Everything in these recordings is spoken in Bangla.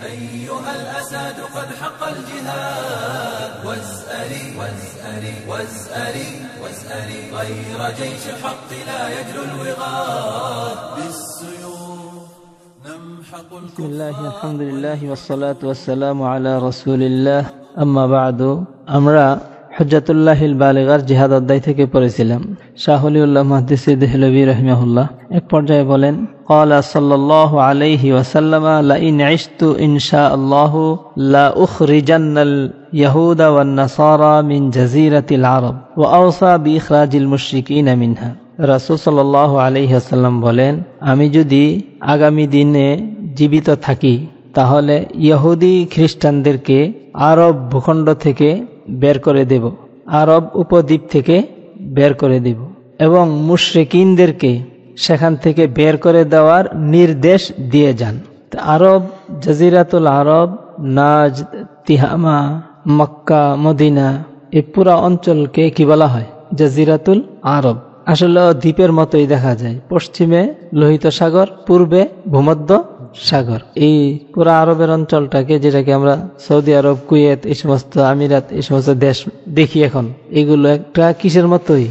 أيها الأسد قد حق الجهاد. واسألي واسألي واسألي واسألي. غير جيش حق لا يجلو الوغاد. بالسيوف نمحق بسم الله الحمد لله والصلاة والسلام على رسول الله. أما بعد أمرأ হজ্জাতুল্লাহিল বালিগার জিহাদ অধ্যায় থেকে পড়েছিলাম শাহলিউল্লাহ মাহদিসি দেহলবী রহমাহুল্লাহ এক পর্যায়ে বলেন قال صلى الله عليه وسلم لئن عشت إن شاء الله لا أخرجن اليهود والنصارى من جزيرة العرب وأوصى بإخراج المشركين منها রাসুল সাল্লাহ আলহিহাসাল্লাম বলেন আমি যদি আগামী দিনে জীবিত থাকি তাহলে ইহুদি খ্রিস্টানদেরকে আরব ভূখণ্ড থেকে বের করে দেব। আরব উপদ্বীপ থেকে বের করে দেব এবং মুশ্রিকিনদেরকে সেখান থেকে বের করে দেওয়ার নির্দেশ দিয়ে যান। আরব জাজিরাতুল Arab, Najd, Tihama, Mecca, Medina এই পুরা অঞ্চলকে কি বলা হয়? জাজিরাতুল আরব। আসলে দ্বীপের মতোই দেখা যায়। পশ্চিমে লোহিত সাগর, পূর্বে ভূমধ্য সাগর। এই পুরা আরবের অঞ্চলটাকে, যেটাকে আমরা সৌদি আরব, কুয়েত, এই সমস্ত আমিরাত, এই সমস্ত দেশ দেখি এখন, এগুলো একটা কিসের মতোই?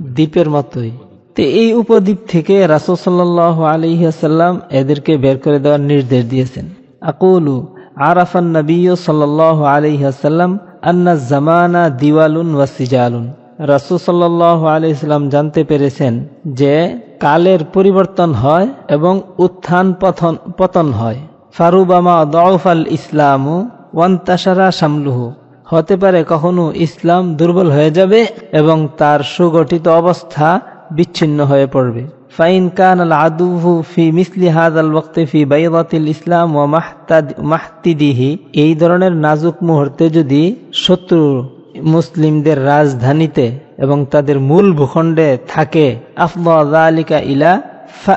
দ্বীপের মতোই। তো এই উপদ্বীপ থেকে রাসুল সাল্লাহ আলিহাসাল্লাম এদেরকে বের করে দেওয়ার নির্দেশ দিয়েছেন। আকুলু, আরাফান নবী সাল্লাহ আলিহাসাল্লাম আন্না জামানা দিওয়ালুন ওয়াসিজালুন রাসুল সাল্লাহ আলিয়াল্লাম জানতে পেরেছেন যে কালের পরিবর্তন হয় এবং উত্থান পথন, পতন হয়। ফারুবামা দফাল ইসলামু ওয়ান্তাসারা সামলুহু হতে পারে কখনো ইসলাম দুর্বল হয়ে যাবে এবং তার সুগঠিত অবস্থা বিচ্ছিন্ন হয়ে পড়বে। ফাইন কান আল আদুহু ফি মিসলি হাদ আল ওক্তে ফি বাইদাতিল ইসলাম ও মাহতাদ, মাহতিদিহি। এই ধরনের নাজুক মুহূর্তে যদি শত্রু মুসলিমদের রাজধানীতে এবং তাদের মূল ভূখণ্ডে থাকে। আফলিকা ইলা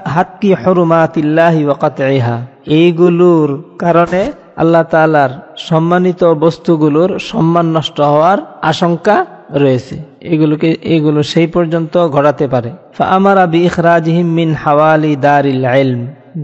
হাক্কি হরুমাতিল্লাহি এইগুলোর কারণে আল্লাহ তালার সম্মানিত বস্তুগুলোর সম্মান নষ্ট হওয়ার আশঙ্কা রয়েছে। এগুলোকে, এগুলো সেই পর্যন্ত ঘটাতে পারে। আমার মিন হাওয়ালি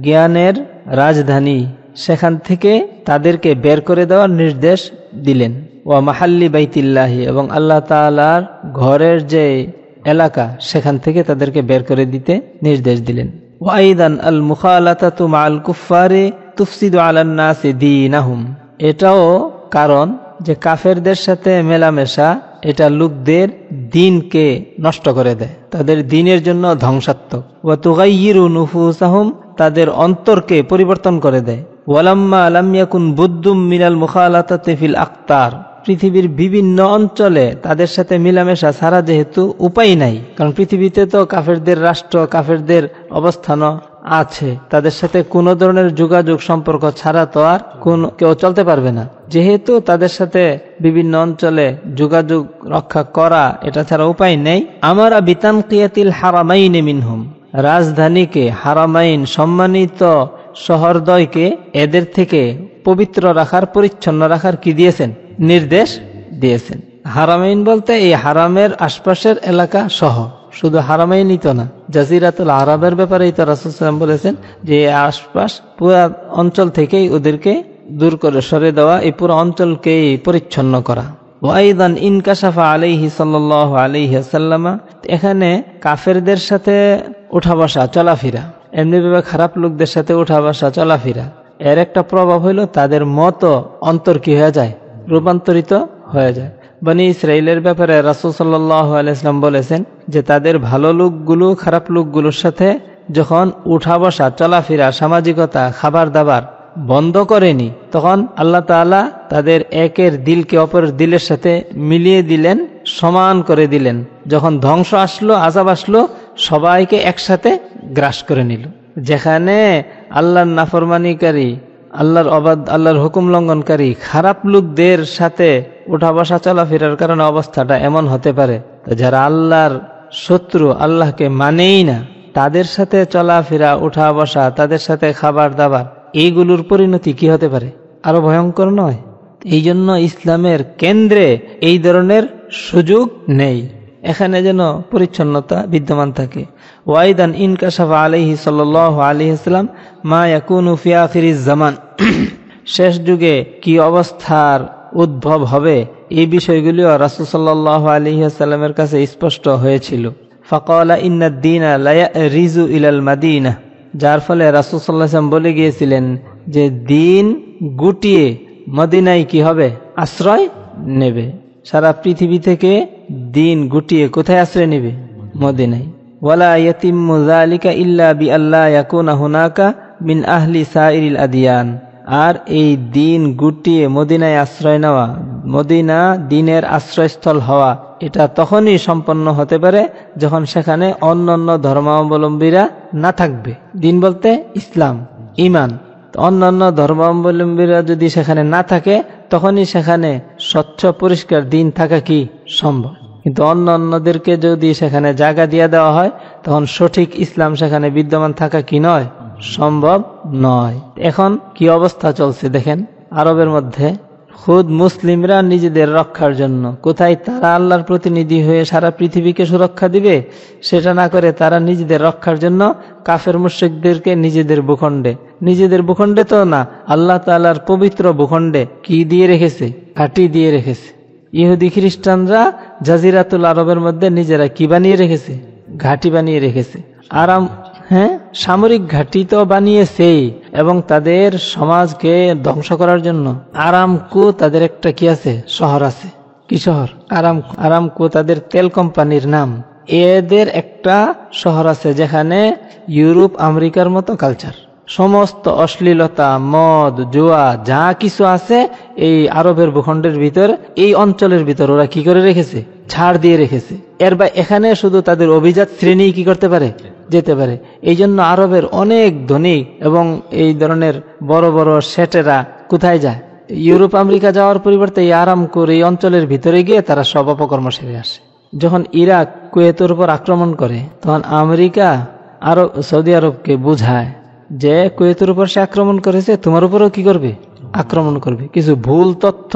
জ্ঞানের রাজধানী সেখান থেকে তাদেরকে বের করে দেওয়ার নির্দেশ দিলেন। ওয়া মাহাল্লি বাইতিল্লাহি, এবং আল্লাহ তালার ঘরের যে এলাকা, সেখান থেকে তাদেরকে বের করে দিতে নির্দেশ দিলেন। ওয়াইদান আল মুখালাতাতু মাল কুফারে তুফসিদু আলান্নাসে দিনাহুম। এটাও কারণ যে কাফেরদের সাথে মেলামেশা, এটা লোকদের দিনকে নষ্ট করে দেয়। তাদের দিনের জন্য ধ্বংসাত্মক। ওয়া তুগাইয়িরু নুফুসাহুম, তাদের অন্তরকে পরিবর্তন করে দেয়। ওয়ালাম্মা আলামিয়াকুন বুদ্দুম মিনাল মুখালাতাতে ফিল আক্তার। পৃথিবীর বিভিন্ন অঞ্চলে তাদের সাথে মিলামেশা ছাড়া যেহেতু উপায় নাই, কারণ পৃথিবীতে তো কাফেরদের রাষ্ট্র, কাফেরদের অবস্থানও আছে। তাদের সাথে কোনো ধরনের যোগাযোগ সম্পর্ক ছাড়া তো আর কোন কেউ চলতে পারবে না। যেহেতু তাদের সাথে বিভিন্ন অঞ্চলে যোগাযোগ রক্ষা করা, এটা ছাড়া উপায় নেই। আমরা বিতান কিয়াতিল হারামাইনে মিনহুম। রাজধানীকে হারামাইন সম্মানিত শহরদয়কে এদের থেকে পবিত্র রাখার, পরিচ্ছন্ন রাখার কি দিয়েছেন? নির্দেশ দিয়েছেন। হারামাইন বলতে এই হারামের আশপাশের এলাকা সহ, শুধু হারামাইনই তো না, জাজিরাতুল আরবের ব্যাপারেই তো রাসুলাম বলেছেন যে আশপাশ পুরা অঞ্চল থেকেই ওদেরকে দূর করে সরে দেওয়া, এই পুরো অঞ্চলকেই পরিচ্ছন্ন করা। ওয়াইদান ইনকাশাফা আলাইহি সাল্লাহ আলাইহাসাল্লামা এখানে কাফেরদের সাথে উঠা বসা, চলাফেরা। এমনিভাবে খারাপ লোকদের সাথে উঠা বসা, চলাফেরা। এর একটা প্রভাব হইল তাদের মতো অন্তর কি হয়ে যায়? রূপান্তরিত হয়ে যায়। বনি ইসরায়েলের ব্যাপারে রাসুল আলাইসলাম বলেছেন যে তাদের ভালো লোকগুলো খারাপ লোকগুলোর সাথে যখন উঠা বসা, চলাফেরা, সামাজিকতা, খাবার দাবার বন্ধ করেনি, তখন আল্লাহ তালা তাদের একের দিলকে অপরের দিলের সাথে মিলিয়ে দিলেন, সমান করে দিলেন। যখন ধ্বংস আসলো, আজাব আসলো, সবাইকে একসাথে গ্রাস করে নিল। যেখানে আল্লাহর নাফরমানিকারী, আল্লাহর অবাদ আল্লাহর হুকুম লঙ্ঘনকারী, খারাপ লোকদের সাথে উঠা বসা চলাফেরার কারণে অবস্থাটা এমন হতে পারে। যারা আল্লাহর শত্রু, আল্লাহকে মানেই না, তাদের সাথে চলাফেরা উঠা বসা তাদের সাথে খাবার দাবার এইগুলোর পরিণতি কি হতে পারে? আরও ভয়ঙ্কর নয়? এই জন্য ইসলামের কেন্দ্রে এই ধরনের সুযোগ নেই। এখানে যেন পরিচ্ছন্নতা বিদ্যমান থাকে। ওয়াইদান ইনকাশাফা আলহি সাল আলিহাস্লাম মা জামান। শেষ যুগে কি অবস্থার উদ্ভব হবে এই বিষয়গুলিও রাসুল সাল্লাহ আলিহাস্লামের কাছে স্পষ্ট হয়েছিল। ফকালা ইন্নাদ্দিনা লায়া রিজু ইলাল মাদিনা। যার ফলে রাসুল সাল্লাহাম বলে গিয়েছিলেন যে দিন গুটিয়ে মদিনায় কি হবে? আশ্রয় নেবে। সারা পৃথিবী থেকে দিন গুটিয়ে কোথায় আশ্রয় নেবে? মদিনায়। ওয়ালা ইয়াতিম্মু যালিকা ইল্লা বি আল্লাহ ইয়াকুনা হুনাকা মিন আহলি সাইরিল আদিয়ান। আর এই দিন গুটিয়ে মদিনায় আশ্রয় নেওয়া, মদিনা দিনের আশ্রয়স্থল হওয়া, এটা তখনই সম্পন্ন হতে পারে যখন সেখানে অন্য অন্য ধর্মাবলম্বীরা না থাকবে। দিন বলতে ইসলাম ইমান অন্যান্য ধর্মাবলম্বীরা যদি সেখানে না থাকে, তখনই সেখানে স্বচ্ছ, পরিষ্কার দিন থাকা কি সম্ভব? কিন্তু অন্য অন্যদেরকে যদি সেখানে জায়গা দিয়ে দেওয়া হয়, তখন সঠিক ইসলাম সেখানে বিদ্যমান থাকা কি নয়? সম্ভব নয়। এখন কি অবস্থা চলছে দেখেন? আরবের মধ্যে খুদ মুসলিমরা নিজেদের রক্ষার জন্য। কোথায় তারা আল্লাহর প্রতিনিধি হয়ে সারা পৃথিবীকে সুরক্ষা দিবে? সেটা না করে তারা নিজেদের রক্ষার জন্য কাফের মুশ্রিকদেরকে নিজেদের ভূখণ্ডে। নিজেদের ভূখণ্ডে তো না, আল্লাহ তালার পবিত্র ভূখণ্ডে কি দিয়ে রেখেছে? ঘাটি দিয়ে রেখেছে। ইহুদি খ্রিস্টানরা জাজিরাতুল আরবের মধ্যে নিজেরা কি বানিয়ে রেখেছে? ঘাটি বানিয়ে রেখেছে। আরাম হ্যাঁ? সামরিক ঘাঁটি তো বানিয়েছেই এবং তাদের সমাজকে ধ্বংস করার জন্য। আরামকু তাদের একটা কি আছে? শহর আছে। কি শহর? আরাম আরামকু তাদের তেল কোম্পানির নাম। এদের একটা শহর আছে যেখানে ইউরোপ, আমেরিকার মতো কালচার সমস্ত অশ্লীলতা, মদ, জুয়া, যা কিছু আছে এই আরবের ভূখণ্ডের ভিতর, এই অঞ্চলের ভিতর ওরা কি করে রেখেছে? ছাড় দিয়ে রেখেছে। এর বা এখানে শুধু তাদের অভিজাত শ্রেণি কি করতে পারে? যেতে পারে। এই জন্য আরবের অনেক ধনী এবং এই ধরনের বড় বড় সেটেরা কোথায় যায়? ইউরোপ, আমেরিকা যাওয়ার পরিবর্তে এই আরাম করে এই অঞ্চলের ভিতরে গিয়ে তারা সব অপকর্ম সেরে আসে। যখন ইরাক কুয়েতের উপর আক্রমণ করে, তখন আমেরিকা আরব, সৌদি আরবকে বুঝায়। যে কুয়েতের উপর সে আক্রমণ করেছে, তোমার উপরেও কি করবে? আক্রমণ করবে। কিছু ভুল তথ্য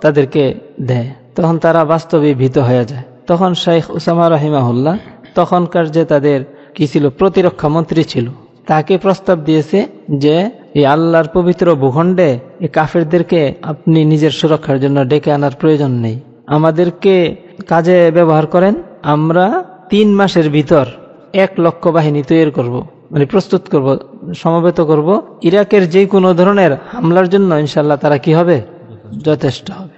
তাদেরকে দেয়। তখন তারা বাস্তবে ভীত হয়ে যায়। তখন শেখ উসামা রহিমাহুল্লাহ তখনকার যে তাদের কি ছিল, প্রতিরক্ষা মন্ত্রী ছিল, তাকে প্রস্তাব দিয়েছে যে, এই আল্লাহর পবিত্র ভূখণ্ডে এই কাফেরদেরকে আপনি নিজের সুরক্ষার জন্য ডেকে আনার প্রয়োজন নেই। আমাদেরকে কাজে ব্যবহার করেন, আমরা তিন মাসের ভিতর এক লক্ষ বাহিনী তৈরি করব। মানে প্রস্তুত করব, সমবেত করব। ইরাকের যে কোনো ধরনের হামলার জন্য ইনশাল্লাহ তারা কি হবে? যথেষ্ট হবে।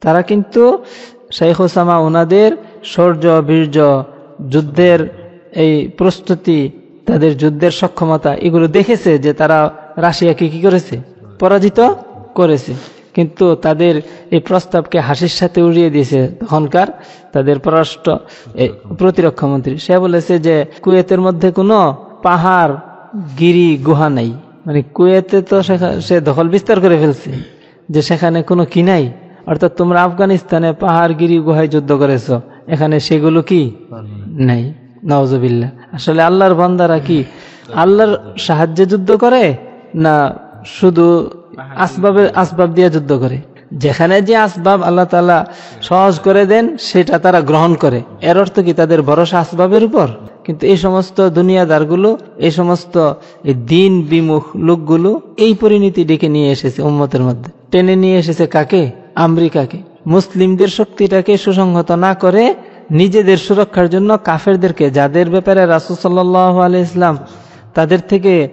তারা কিন্তু শেখ ওসামা ওনাদের শৌর্য, বীর্য, যুদ্ধের এই প্রস্তুতি, তাদের যুদ্ধের সক্ষমতা এগুলো দেখেছে যে তারা রাশিয়াকে কি করেছে? পরাজিত করেছে। কিন্তু তাদের এই প্রস্তাবকে হাসির সাথে উড়িয়ে দিয়েছে তখনকার তাদের পররাষ্ট্র প্রতিরক্ষা মন্ত্রী। সে বলেছে যে কুয়েতের মধ্যে কোনো পাহাড়, গিরি, গুহা নাই। মানে কুয়েতে তো সে দখল বিস্তার করে ফেলছে, যে সেখানে কোনো কি নাই। অর্থাৎ তোমরা আফগানিস্তানে পাহাড়, গিরি, গুহায় যুদ্ধ করেছ, এখানে সেগুলো কি নাই? নওয়াজবিল্লা আসলে আল্লাহর বন্দারা কি, আল্লাহর সাহায্যে যুদ্ধ করে না শুধু আসবাবে আসবাব দিয়ে যুদ্ধ করে? যেখানে যে আসবাব আল্লাহ তালা সহজ করে দেন, সেটা তারা গ্রহণ করে। এর অর্থ কি? তাদের ভরসা আসবাবের উপর। কিন্তু এই সমস্ত দুনিয়াদারগুলো, এই সমস্ত দিন বিমুখ লোকগুলো এই পরিণতি ডেকে নিয়ে এসেছে উম্মতের মধ্যে। টেনে নিয়ে এসেছে কাকে? আমেরিকাকে। মুসলিমদের শক্তিটাকে সুসংহত না করে নিজেদের সুরক্ষার জন্য কাফেরদেরকে, যাদের ব্যাপারে রাসুল সাল্লাহ আলি ইসলাম তাদের থেকে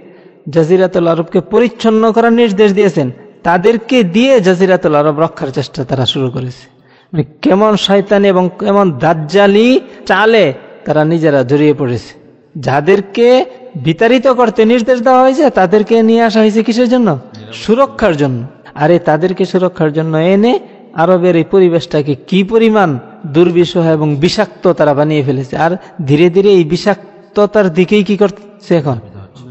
জাজিরাতুল আরবকে পরিচ্ছন্ন করার নির্দেশ দিয়েছেন তাদেরকে দিয়ে জাজিরাতুল আরব রক্ষার চেষ্টা তারা শুরু করেছে। মানে কেমন শয়তানি এবং কেমন দাজ্জালি চালে তারা নিজেরা জড়িয়ে পড়েছে। যাদেরকে বিতাড়িত করতে নির্দেশ দেওয়া হয়েছে তাদেরকে নিয়ে আসা হয়েছে কিসের জন্য? সুরক্ষার জন্য। আরে তাদেরকে সুরক্ষার জন্য এনে আরবের এই পরিবেশটাকে কি পরিমাণ দুর্বিষহ এবং বিষাক্ত তারা বানিয়ে ফেলেছে। আর ধীরে ধীরে এই বিষাক্ততার দিকেই কি করছে এখন?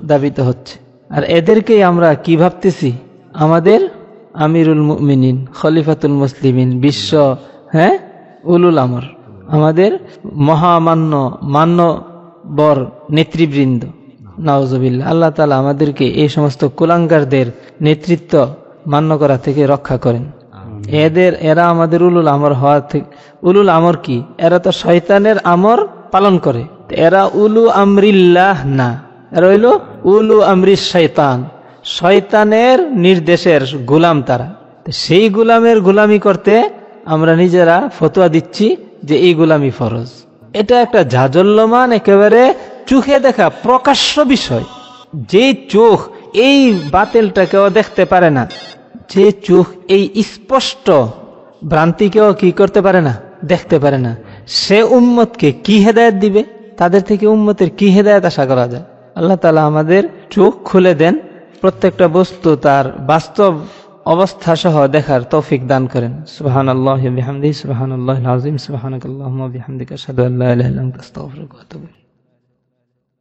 দাবিত হচ্ছে। আর এদেরকেই আমরা কি ভাবতেছি? আমাদের আমিরুল মুমিনিন খলিফাতুল মুসলিমিন বিশ্ব হ্যাঁ? উলুল আমর। আমাদের মহামান্য মান্য বর নেতৃবৃন্দ। নওয়াজবিল্লা আল্লাহ তালা আমাদেরকে এই সমস্ত কুলাঙ্গারদের নেতৃত্ব মান্য করা থেকে রক্ষা করেন। এদের এরা আমাদের উলুল আমর হওয়া থেকে উলুল আমর কি? এরা তো শয়তানের আমর পালন করে। এরা উলু আমরিল্লাহ না। এরা হইল উলু আমরি শয়তান। শয়তানের নির্দেশের গোলাম তারা। সেই গোলামের গোলামি করতে আমরা নিজেরা ফতোয়া দিচ্ছি যে এই গোলামি ফরজ। এটা একটা জাজল্যমান একেবারে চোখে দেখা প্রকাশ্য বিষয়। যে চোখ এই বাতিলটাকেও দেখতে পারে না, যে চোখ এই স্পষ্ট ভ্রান্তিকেও কি করতে পারে না, দেখতে পারে না। সে উম্মতকে কি হেদায়ত দিবে? তাদের থেকে উম্মতের কি হেদায়ত আশা করা যায়? আল্লাহ তালা আমাদের চোখ খুলে দেন। প্রত্যেকটা বস্তু তার বাস্তব অবস্থা সহ দেখার তৌফিক দান করেন সুবাহান আল্লাহ বিহামদি সুবাহান আল্লাহ আজিম।